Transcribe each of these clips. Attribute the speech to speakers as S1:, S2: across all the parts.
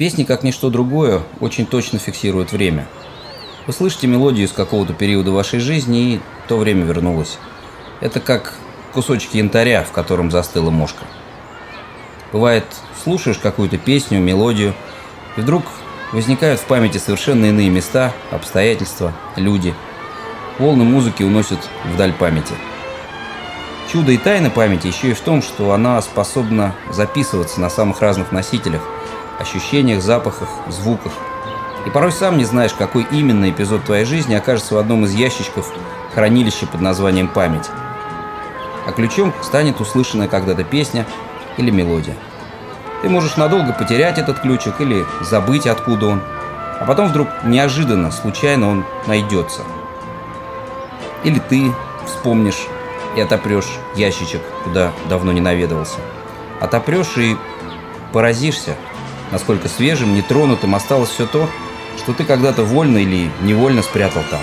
S1: Песни, как ничто другое, очень точно фиксируют время. Вы слышите мелодию из какого-то периода вашей жизни, и то время вернулось. Это как кусочки янтаря, в котором застыла мошка. Бывает, слушаешь какую-то песню, мелодию, и вдруг возникают в памяти совершенно иные места, обстоятельства, люди. Волны музыки уносят вдаль памяти. Чудо и тайна памяти еще и в том, что она способна записываться на самых разных носителях – ощущениях, запахах, звуках. И порой сам не знаешь, какой именно эпизод твоей жизни окажется в одном из ящичков хранилища под названием «Память». А ключом станет услышанная когда-то песня или мелодия. Ты можешь надолго потерять этот ключик или забыть, откуда он, а потом вдруг неожиданно, случайно он найдется. Или ты вспомнишь и отопрешь ящичек, куда давно не наведывался. Отопрешь и поразишься, насколько свежим, нетронутым осталось все то, что ты когда-то вольно или невольно спрятал там.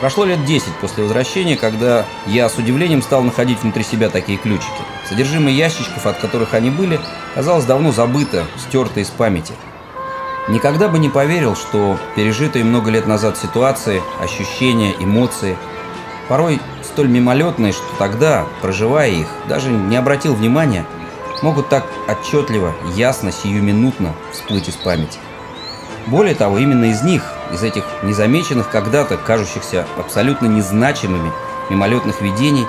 S1: Прошло лет 10 после возвращения, когда я с удивлением стал находить внутри себя такие ключики. Содержимое ящичков, от которых они были, казалось давно забыто, стерто из памяти. Никогда бы не поверил, что пережитые много лет назад ситуации, ощущения, эмоции, порой столь мимолетные, что тогда, проживая их, даже не обратил внимания – могут так отчетливо, ясно, сиюминутно всплыть из памяти. Более того, именно из них, из этих незамеченных когда-то, кажущихся абсолютно незначимыми мимолетных видений,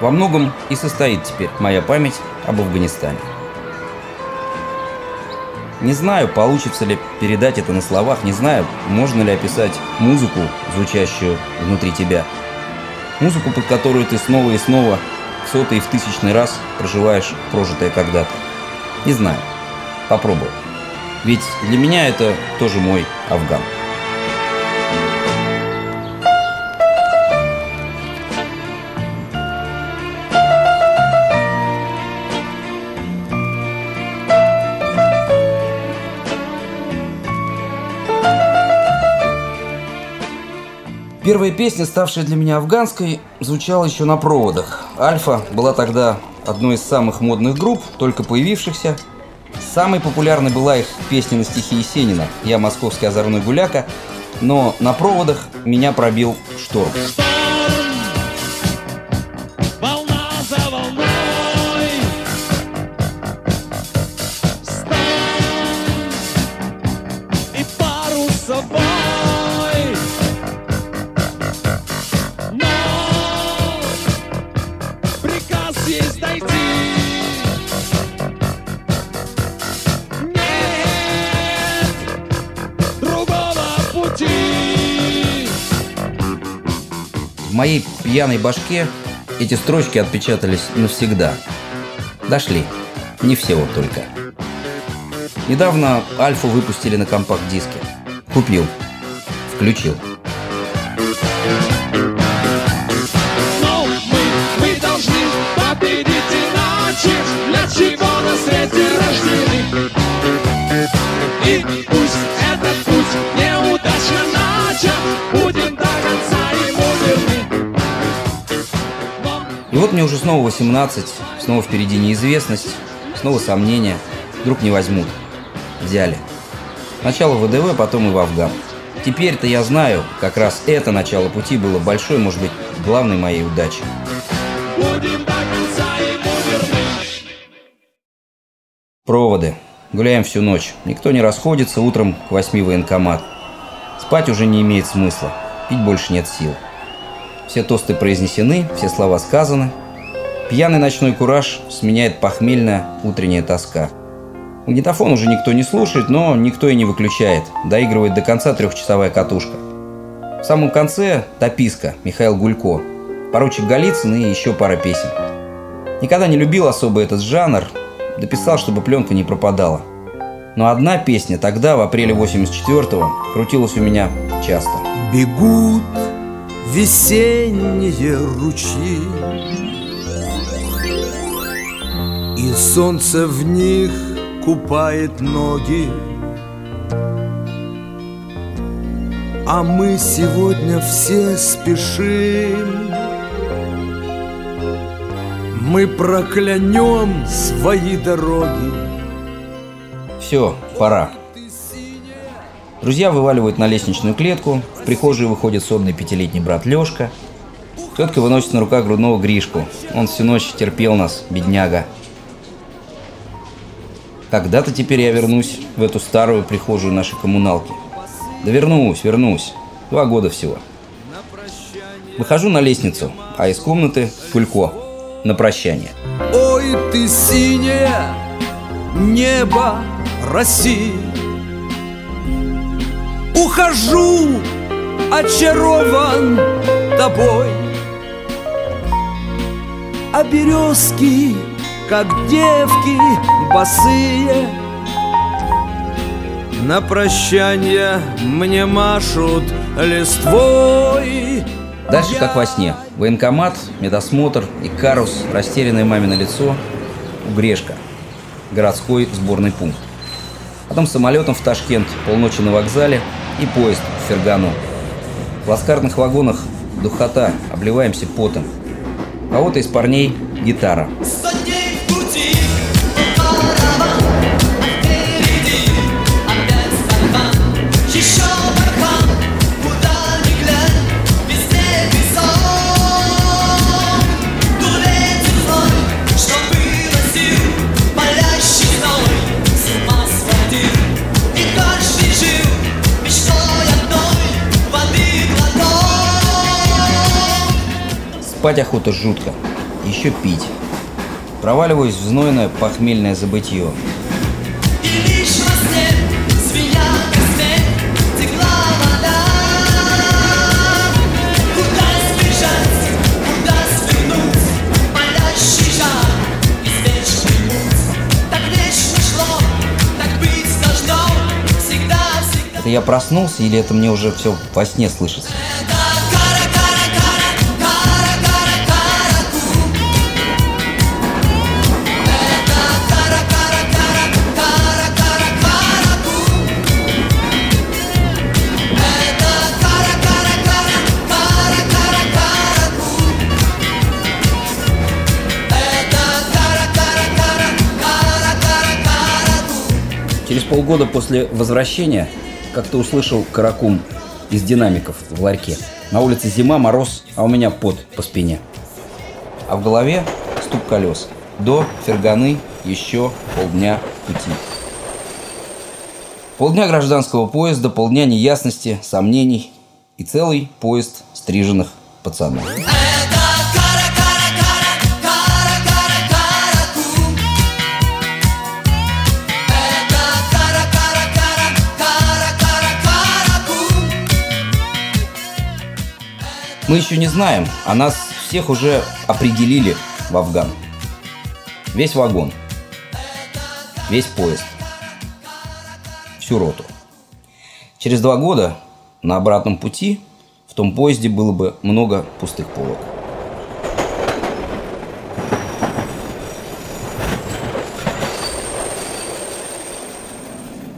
S1: во многом и состоит теперь моя память об Афганистане. Не знаю, получится ли передать это на словах, не знаю, можно ли описать музыку, звучащую внутри тебя. Музыку, под которую ты снова и снова сотый и в тысячный раз проживаешь прожитое когда-то. Не знаю. Попробую. Ведь для меня это тоже мой Афган. Первая песня, ставшая для меня афганской, звучала еще на проводах. Альфа была тогда одной из самых модных групп, только появившихся. Самой популярной была их песня на стихи Есенина «Я московский озорной гуляка», но на проводах меня пробил шторм. Моей пьяной башке эти строчки отпечатались навсегда. Дошли. Не все вот только. Недавно Альфу выпустили на компакт-диске. Купил. Включил. Вот мне уже снова 18, снова впереди неизвестность, снова сомнения. Вдруг не возьмут. Взяли. Сначала в ВДВ, потом и в Афган. Теперь-то я знаю, как раз это начало пути было большой, может быть, главной моей удачей. Проводы. Гуляем всю ночь. Никто не расходится, утром к восьми военкомат. Спать уже не имеет смысла. Пить больше нет сил. Все тосты произнесены, все слова сказаны. Пьяный ночной кураж сменяет похмельная утренняя тоска. Магнитофон уже никто не слушает, но никто и не выключает. Доигрывает до конца трехчасовая катушка. В самом конце «Тописка» Михаил Гулько, поручик Голицын и еще пара песен. Никогда не любил особо этот жанр, дописал, чтобы пленка не пропадала. Но одна песня тогда, в апреле 84-го, крутилась у меня часто.
S2: Бегут весенние ручьи И солнце в них купает ноги. А мы сегодня все спешим. Мы проклянем свои дороги.
S1: Все, пора. Друзья вываливают на лестничную клетку, в прихожую выходит сонный пятилетний брат Лешка. Тетка выносит на руках грудного Гришку. Он всю ночь терпел нас, бедняга. Когда-то теперь я вернусь в эту старую прихожую нашей коммуналки. Да вернусь, вернусь. Два года всего. Выхожу на лестницу, а из комнаты Пулько на прощание.
S2: Ой, ты синее небо России Ухожу, очарован тобой А березки, как девки босые На прощание мне машут листвой
S1: Дальше как во сне. Военкомат, медосмотр, Икарус, растерянное мамино лицо, Угрешка, городской сборный пункт. Потом самолетом в Ташкент, полночи на вокзале и поезд в Фергану. В ласкарных вагонах духота, обливаемся потом. А вот из парней гитара. Спать охота жутко. Еще пить. Проваливаюсь в знойное похмельное забытье. Это я проснулся или это мне уже все во сне слышится? Полгода после возвращения как-то услышал каракум из динамиков в ларьке. На улице зима, мороз, а у меня пот по спине. А в голове стук колес. До Ферганы еще полдня пути. Полдня гражданского поезда, полдня неясности, сомнений и целый поезд стриженных пацанов. Мы еще не знаем, а нас всех уже определили в Афган. Весь вагон, весь поезд, всю роту. Через два года на обратном пути в том поезде было бы много пустых полок.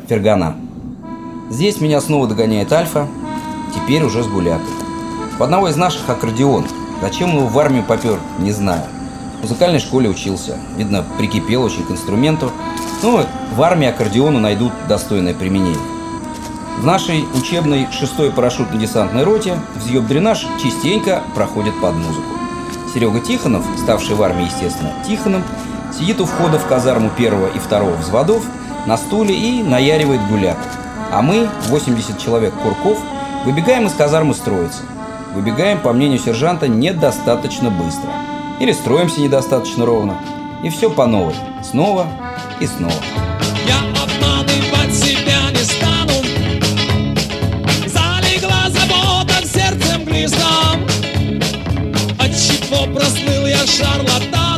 S1: Фергана. Здесь меня снова догоняет Альфа, теперь уже с гулякой. У одного из наших аккордеон. Зачем его в армию попер, не знаю. В музыкальной школе учился. Видно, прикипел очень к инструменту. Ну, в армии аккордеону найдут достойное применение. В нашей учебной 6-й парашютно-десантной роте взъеб-дренаж частенько проходит под музыку. Серега Тихонов, ставший в армии, естественно, Тихоном, сидит у входа в казарму первого и второго взводов на стуле и наяривает гуляк. А мы, 80 человек курков, выбегаем из казармы строиться. Выбегаем, по мнению сержанта, недостаточно быстро. Или строимся недостаточно ровно. И все по новой. Снова и снова.
S3: Я обманывать себя не стану Залегла забота в сердце мглистом Отчего прослыл я шарлатаном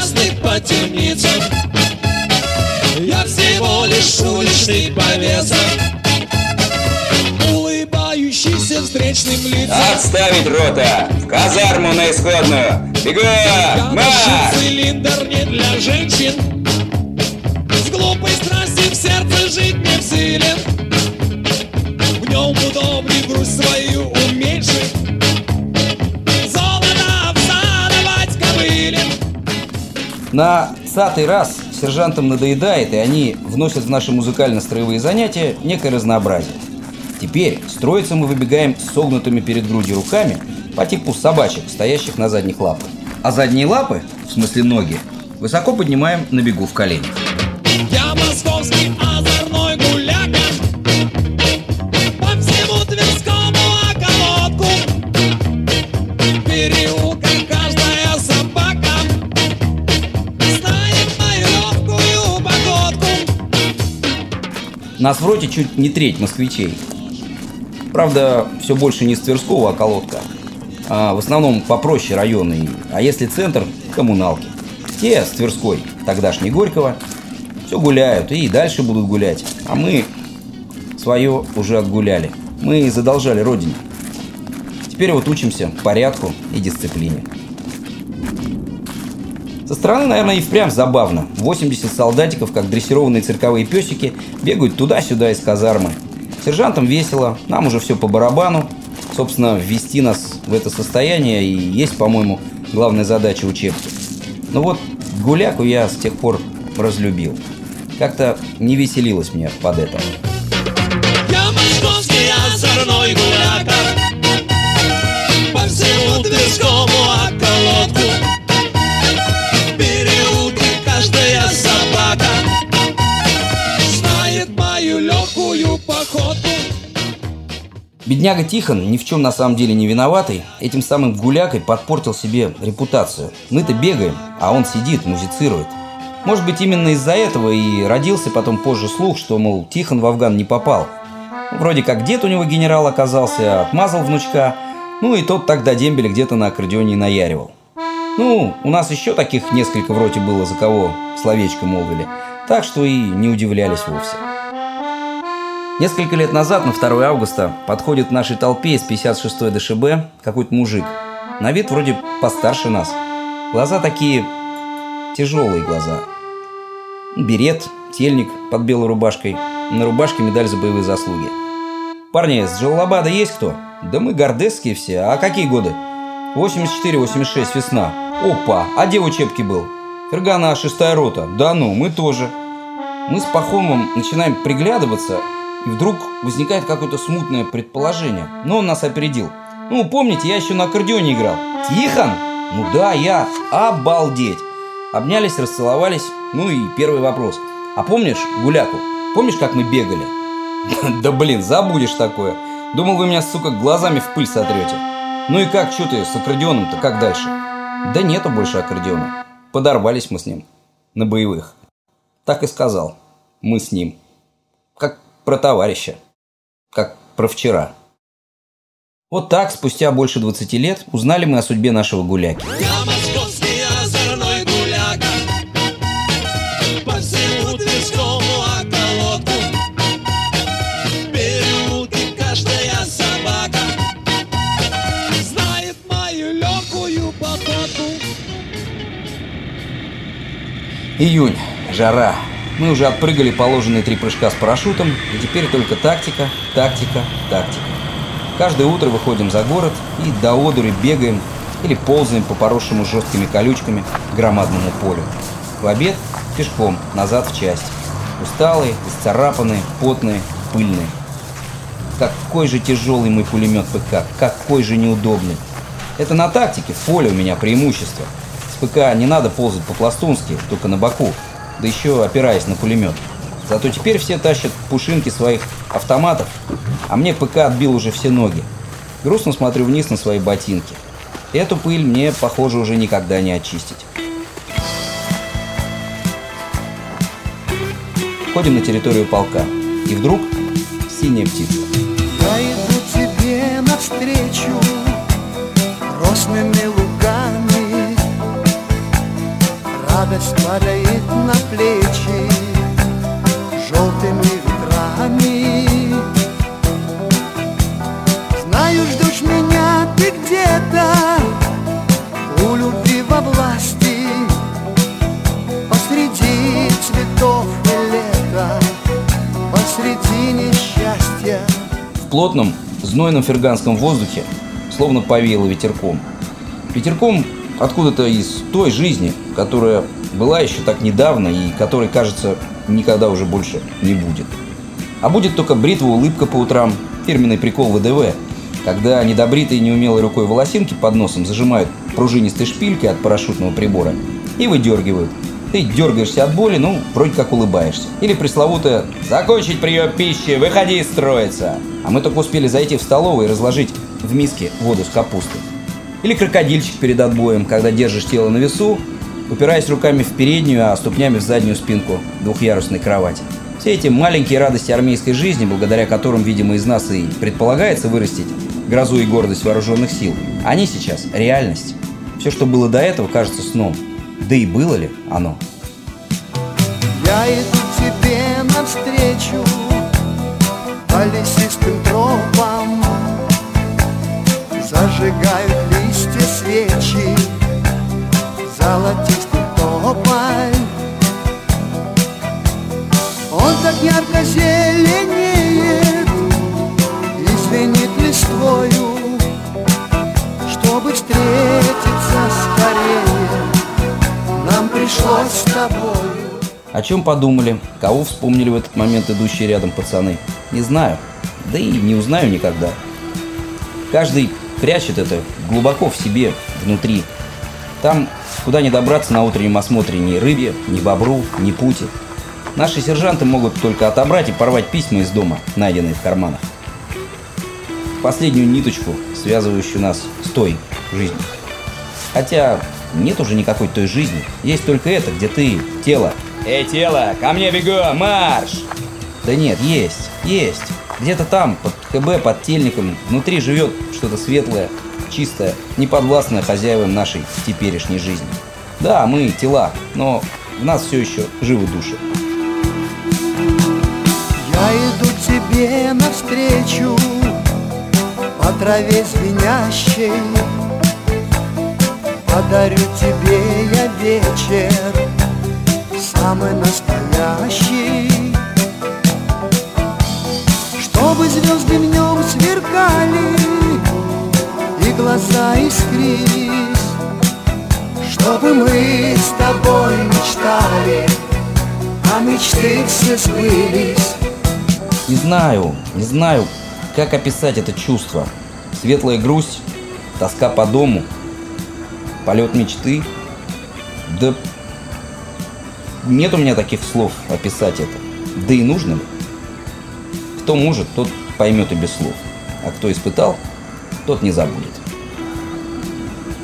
S3: стрелял несчастных по темницам Я всего лишь уличный повесок улыбающийся встречным лицам.
S4: Отставить рота! В казарму на исходную! Бегом! Марш!
S3: цилиндр не для женщин С глупой страсти в сердце жить не в силе В днем удобней грусть свою
S1: На сатый раз сержантам надоедает, и они вносят в наши музыкально-строевые занятия некое разнообразие. Теперь строиться мы выбегаем с согнутыми перед грудью руками по типу собачек, стоящих на задних лапах. А задние лапы, в смысле ноги, высоко поднимаем на бегу в коленях.
S3: Я московский
S1: Нас в роте чуть не треть москвичей. Правда, все больше не с Тверского околотка, а в основном попроще районы, а если центр – коммуналки. Те с Тверской, тогдашней Горького, все гуляют и дальше будут гулять, а мы свое уже отгуляли. Мы задолжали родине. Теперь вот учимся порядку и дисциплине. Со стороны, наверное, и впрямь забавно. 80 солдатиков, как дрессированные цирковые песики, бегают туда-сюда из казармы. Сержантам весело, нам уже все по барабану. Собственно, ввести нас в это состояние и есть, по-моему, главная задача учебки. Но вот гуляку я с тех пор разлюбил. Как-то не веселилось мне под это.
S3: Я московский озорной гуляка По всему Тверскому околотку мою легкую походку
S1: Бедняга Тихон, ни в чем на самом деле не виноватый, этим самым гулякой подпортил себе репутацию. Мы-то бегаем, а он сидит, музицирует. Может быть, именно из-за этого и родился потом позже слух, что, мол, Тихон в Афган не попал. Вроде как дед у него генерал оказался, отмазал внучка, ну и тот тогда дембеля где-то на аккордеоне наяривал. Ну, у нас еще таких несколько в роте было, за кого словечко молвили, так что и не удивлялись вовсе. Несколько лет назад, на 2 августа, подходит к нашей толпе из 56-й ДШБ какой-то мужик. На вид вроде постарше нас. Глаза такие... тяжелые глаза. Берет, тельник под белой рубашкой. На рубашке медаль за боевые заслуги. «Парни, с Джалалабада есть кто?» «Да мы гордесские все. А какие годы?» «84-86 весна». «Опа! А где в учебке был?» «Фергана, шестая рота». «Да ну, мы тоже». Мы с Пахомом начинаем приглядываться, и вдруг возникает какое-то смутное предположение. Но он нас опередил. Ну, помните, я еще на аккордеоне играл. Тихон? Ну да, я. Обалдеть. Обнялись, расцеловались. Ну и первый вопрос. А помнишь гуляку? Помнишь, как мы бегали? Да блин, забудешь такое. Думал, вы меня, сука, глазами в пыль сотрете. Ну и как, что ты с аккордеоном-то, как дальше? Да нету больше аккордеона. Подорвались мы с ним. На боевых. Так и сказал. Мы с ним. Про товарища. Как про вчера. Вот так, спустя больше 20 лет, узнали мы о судьбе нашего гуляки.
S3: Гуляка
S1: Июнь. Жара. Мы уже отпрыгали положенные три прыжка с парашютом, и теперь только тактика, тактика, тактика. Каждое утро выходим за город и до одури бегаем или ползаем по поросшему жесткими колючками громадному полю. В обед пешком назад в часть. Усталые, исцарапанные, потные, пыльные. Какой же тяжелый мой пулемет ПК, какой же неудобный. Это на тактике, в поле у меня преимущество. С ПК не надо ползать по-пластунски, только на боку, да еще опираясь на пулемет. Зато теперь все тащат пушинки своих автоматов, а мне ПК отбил уже все ноги. Грустно смотрю вниз на свои ботинки. Эту пыль мне, похоже, уже никогда не очистить. Входим на территорию полка. И вдруг синяя птица.
S5: Я иду тебе навстречу Росными Радость падает на плечи Желтыми ветрами Знаю, ждешь меня ты где-то У любви во власти Посреди цветов и лета Посреди несчастья
S1: плотном, знойном ферганском воздухе словно повеяло ветерком. Ветерком откуда-то из той жизни, которая была еще так недавно и которой, кажется, никогда уже больше не будет. А будет только бритва улыбка по утрам, фирменный прикол ВДВ, когда недобритые неумелой рукой волосинки под носом зажимают пружинистой шпилькой от парашютного прибора и выдергивают. Ты дергаешься от боли, ну, вроде как улыбаешься. Или пресловутое «Закончить прием пищи, выходи строиться!» А мы только успели зайти в столовую и разложить в миске воду с капустой. Или крокодильчик перед отбоем, когда держишь тело на весу, упираясь руками в переднюю, а ступнями в заднюю спинку двухъярусной кровати. Все эти маленькие радости армейской жизни, благодаря которым, видимо, из нас и предполагается вырастить грозу и гордость вооруженных сил, они сейчас реальность. Все, что было до этого, кажется сном. Да и было ли оно?
S5: Я иду тебе навстречу По лесистым тропам Зажигают листья свечи Золотистый тополь Он так ярко зеленеет И звенит листвою Чтобы встретиться скорее Нам пришлось с тобою
S1: О чем подумали? Кого вспомнили в этот момент идущие рядом пацаны? Не знаю. Да и не узнаю никогда. Каждый прячет это глубоко в себе, внутри. Там, куда не добраться на утреннем осмотре ни рыбе, ни бобру, ни пути. Наши сержанты могут только отобрать и порвать письма из дома, найденные в карманах. Последнюю ниточку, связывающую нас с той жизнью. Хотя нет уже никакой той жизни. Есть только это, где ты, тело. Эй, тело, ко мне бегом, марш! Да нет, есть, есть. Где-то там, под КБ, под тельником, внутри живет что-то светлое, чистое, неподвластное хозяевам нашей теперешней жизни. Да, мы тела, но в нас все еще живы души.
S5: Я иду тебе навстречу По траве звенящей Подарю тебе я вечер Самый настоящий Чтобы звезды в нем сверкали И глаза искрились Чтобы мы с тобой мечтали А мечты все сбылись
S1: Не знаю, не знаю, как описать это чувство. Светлая грусть, тоска по дому, полет мечты. Да нет у меня таких слов описать это. Да и нужно ли? Кто может, тот поймет и без слов. А кто испытал, тот не забудет.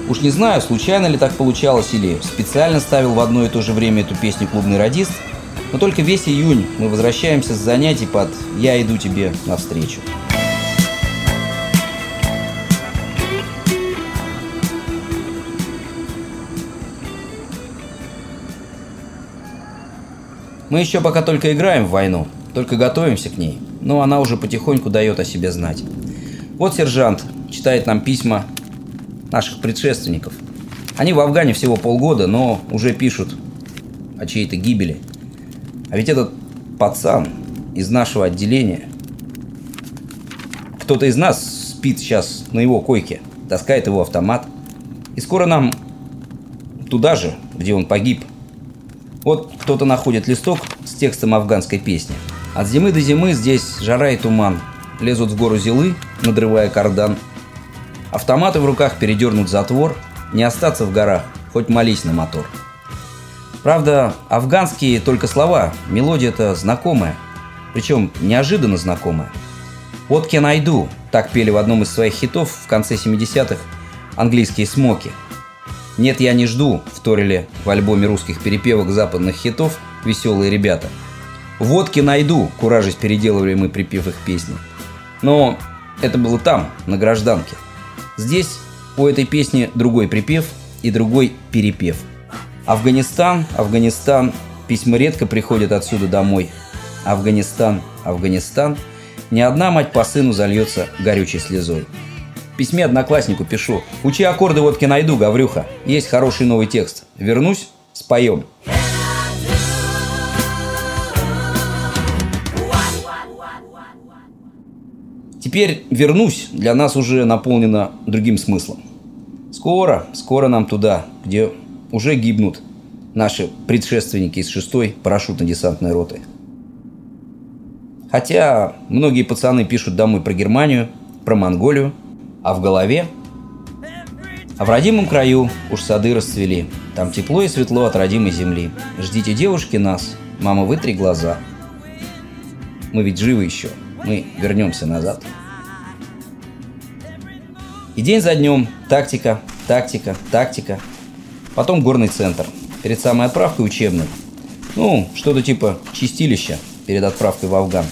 S1: Уж не знаю, случайно ли так получалось или специально ставил в одно и то же время эту песню клубный радист, но только весь июнь мы возвращаемся с занятий под «Я иду тебе навстречу». Мы еще пока только играем в войну, только готовимся к ней, но она уже потихоньку дает о себе знать. Вот сержант читает нам письма наших предшественников. Они в Афгане всего полгода, но уже пишут о чьей-то гибели. А ведь этот пацан из нашего отделения, кто-то из нас спит сейчас на его койке, таскает его автомат. И скоро нам туда же, где он погиб, вот кто-то находит листок с текстом афганской песни. От зимы до зимы здесь жара и туман. Лезут в гору зилы, надрывая кардан. Автоматы в руках передернут затвор. Не остаться в горах, хоть молись на мотор. Правда, афганские только слова, мелодия-то знакомая. Причем неожиданно знакомая. «What can I do?» – так пели в одном из своих хитов в конце 70-х английские смоки – «Нет, я не жду», – вторили в альбоме русских перепевок западных хитов «Веселые ребята». «Водки найду», – куражись переделывали мы припев их песни. Но это было там, на гражданке. Здесь у этой песни другой припев и другой перепев. Афганистан, Афганистан, письма редко приходят отсюда домой. Афганистан, Афганистан, ни одна мать по сыну зальется горючей слезой. В письме однокласснику пишу. Учи аккорды водки найду, Гаврюха. Есть хороший новый текст. Вернусь, споем. Теперь теперь «вернусь» для нас уже наполнено другим смыслом. Скоро, скоро нам туда, где уже гибнут наши предшественники из 6-й парашютно-десантной роты. Хотя многие пацаны пишут домой про Германию, про Монголию, а в голове а в родимом краю уж сады расцвели. Там тепло и светло от родимой земли. Ждите девушки нас, мама, вытри глаза. Мы ведь живы еще, мы вернемся назад. И день за днем тактика, тактика, тактика. Потом горный центр. Перед самой отправкой учебный. Ну, что-то типа чистилища перед отправкой в Афган.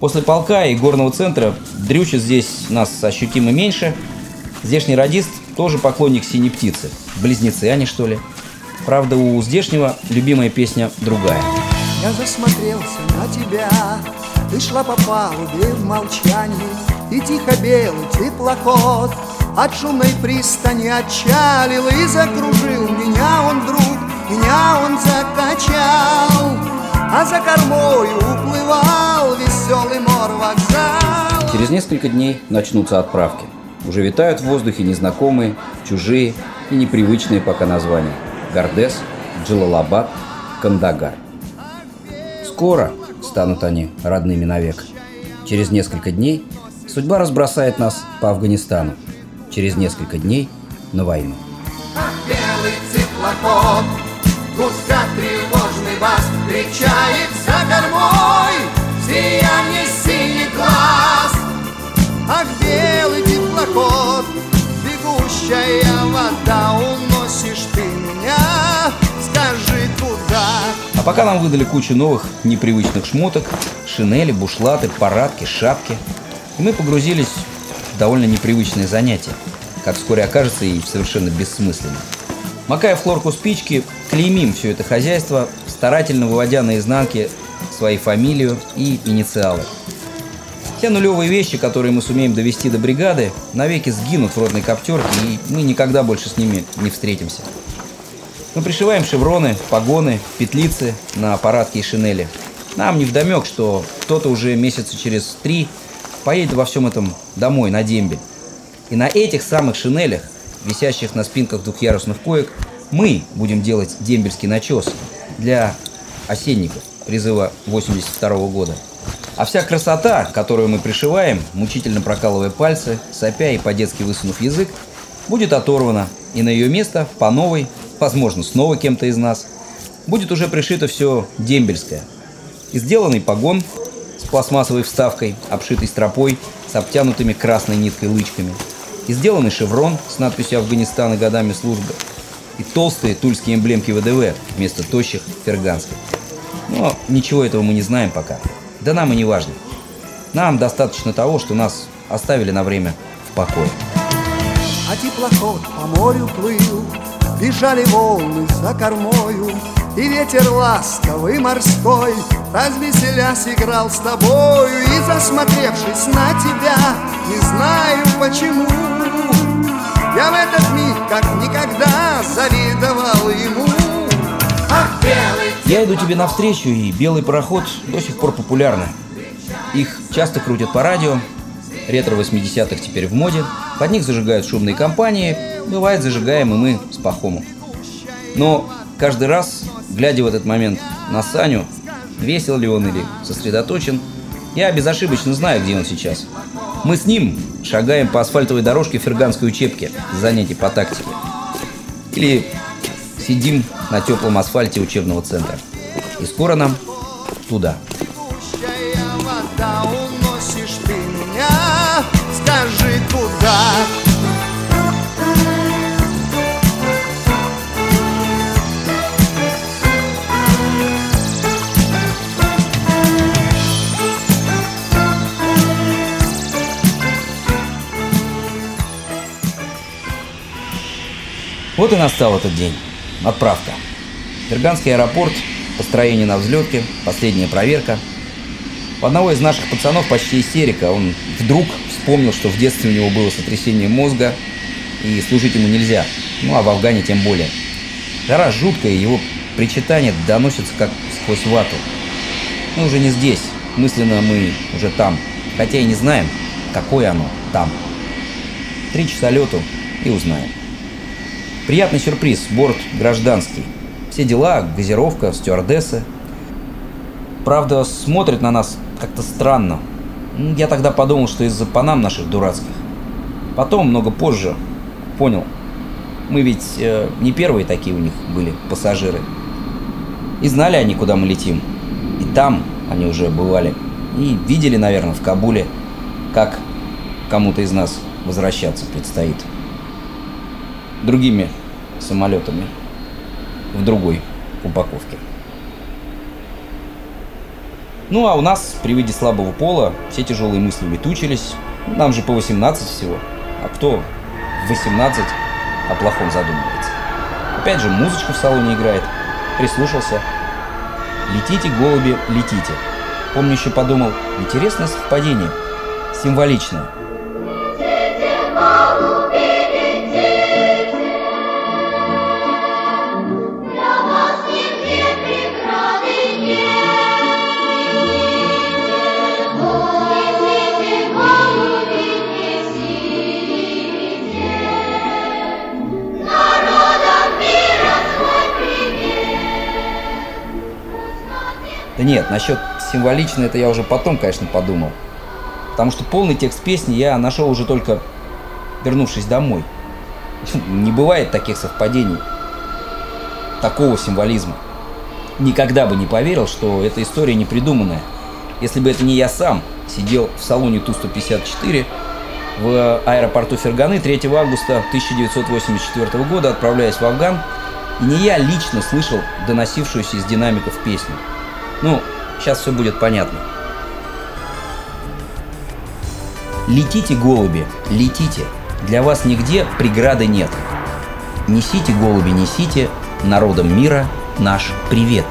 S1: После полка и горного центра дрючит здесь нас ощутимо меньше. Здешний радист тоже поклонник синей птицы. Близнецы они, что ли? Правда, у здешнего любимая песня другая.
S5: Я засмотрелся на тебя Ты шла по палубе в молчании И тихо белый теплоход От шумной пристани отчалил И закружил меня он вдруг Меня он закачал А за кормою уплывал Веселый мор вокзал
S1: Через несколько дней начнутся отправки. Уже витают в воздухе незнакомые, чужие и непривычные пока названия. Гардес, Джилалабад, Кандагар. Скоро станут они родными навек. Через несколько дней судьба разбросает нас по Афганистану. Через несколько дней на войну.
S5: Белый теплоход Густо тревожный бас Кричает за кормой Сияние синих глаз Ах, белый теплоход Бегущая вода Уносишь ты меня Скажи куда
S1: А пока нам выдали кучу новых непривычных шмоток, шинели, бушлаты, парадки, шапки. И мы погрузились в довольно непривычное занятие, как вскоре окажется и совершенно бессмысленным. Макая в хлорку спички, клеймим все это хозяйство, старательно выводя на изнанке свои фамилию и инициалы. Те нулевые вещи, которые мы сумеем довести до бригады, навеки сгинут в родной коптерке, и мы никогда больше с ними не встретимся. Мы пришиваем шевроны, погоны, петлицы на парадке и шинели. Нам не вдомек, что кто-то уже месяца через три поедет во всем этом домой, на дембель. И на этих самых шинелях, висящих на спинках двухъярусных коек, мы будем делать дембельский начес для осенников призыва 82 года. А вся красота, которую мы пришиваем, мучительно прокалывая пальцы, сопя и по-детски высунув язык, будет оторвана, и на ее место по новой, возможно, снова кем-то из нас, будет уже пришито все дембельское. И сделанный погон пластмассовой вставкой, обшитый стропой, с обтянутыми красной ниткой лычками. И сделанный шеврон с надписью «Афганистан и годами службы». И толстые тульские эмблемки ВДВ вместо тощих ферганских. Но ничего этого мы не знаем пока. Да нам и не важно. Нам достаточно того, что нас оставили на время в покое.
S5: А теплоход по морю плыл Бежали волны за кормою И ветер ласковый морской Развеселясь играл с тобою. И засмотревшись на тебя Не знаю почему Я в этот миг как никогда Завидовал ему. Ах, белый
S1: Я иду тебе навстречу, и белый пароход до сих пор популярны. Их часто крутят по радио, ретро 80-х теперь в моде, под них зажигают шумные компании, бывает зажигаем и мы с Пахомом. Но каждый раз, глядя в этот момент на Саню, весел ли он или сосредоточен, я безошибочно знаю, где он сейчас. Мы с ним шагаем по асфальтовой дорожке ферганской учебки занятий по тактике. Или сидим на теплом асфальте учебного центра. И скоро нам туда. Вот и настал этот день. Отправка. Ферганский аэропорт, построение на взлетке, последняя проверка. У одного из наших пацанов почти истерика. Он вдруг вспомнил, что в детстве у него было сотрясение мозга, и служить ему нельзя. Ну, а в Афгане тем более. Жара жуткая, его причитание доносится как сквозь вату. Мы уже не здесь. Мысленно мы уже там. Хотя и не знаем, какое оно там. Три часа лету и узнаем. Приятный сюрприз, борт гражданский. Все дела, газировка, стюардессы. Правда, смотрят на нас как-то странно. Я тогда подумал, что из-за панам наших дурацких. Потом, много позже, понял. Мы ведь э, не первые такие у них были пассажиры. И знали они, куда мы летим. И там они уже бывали. И видели, наверное, в Кабуле, как кому-то из нас возвращаться предстоит. Другими самолетами. В другой упаковке. Ну а у нас при виде слабого пола все тяжелые мысли улетучились. Нам же по 18 всего. А кто в 18 о плохом задумывается? Опять же, музычка в салоне играет. Прислушался. Летите, голуби, летите. Помню, еще подумал, интересное совпадение. Символичное. Да нет, насчет символично это я уже потом, конечно, подумал. Потому что полный текст песни я нашел уже только вернувшись домой. Не бывает таких совпадений, такого символизма. Никогда бы не поверил, что эта история не придуманная. Если бы это не я сам сидел в салоне Ту-154 в аэропорту Ферганы 3 августа 1984 года, отправляясь в Афган, и не я лично слышал доносившуюся из динамиков песню. Ну, сейчас все будет понятно. Летите, голуби, летите. Для вас нигде преграды нет. Несите, голуби, несите народам мира наш привет.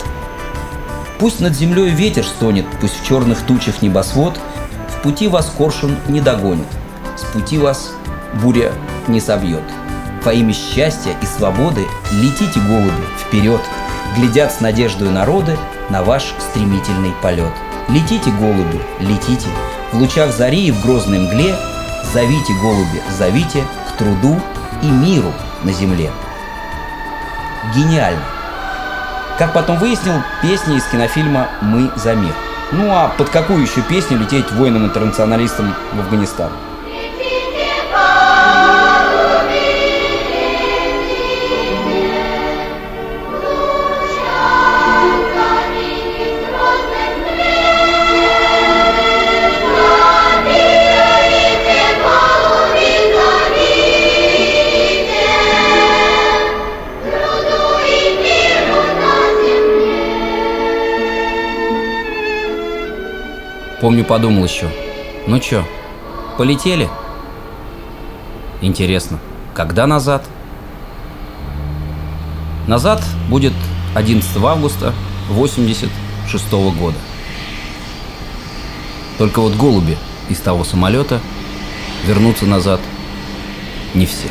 S1: Пусть над землей ветер стонет, пусть в черных тучах небосвод, в пути вас коршун не догонит, с пути вас буря не собьет. Во имя счастья и свободы летите, голуби, вперед, глядят с надеждой народы на ваш стремительный полет. Летите, голуби, летите, в лучах зари и в грозной мгле, зовите, голуби, зовите к труду и миру на земле. Гениально. Как потом выяснил, песня из кинофильма «Мы за мир». Ну а под какую еще песню лететь воинам-интернационалистам в Афганистан? Помню, подумал еще. Ну чё, полетели? Интересно, когда назад? Назад будет 11 августа 86 года. Только вот голуби из того самолета вернутся назад не все.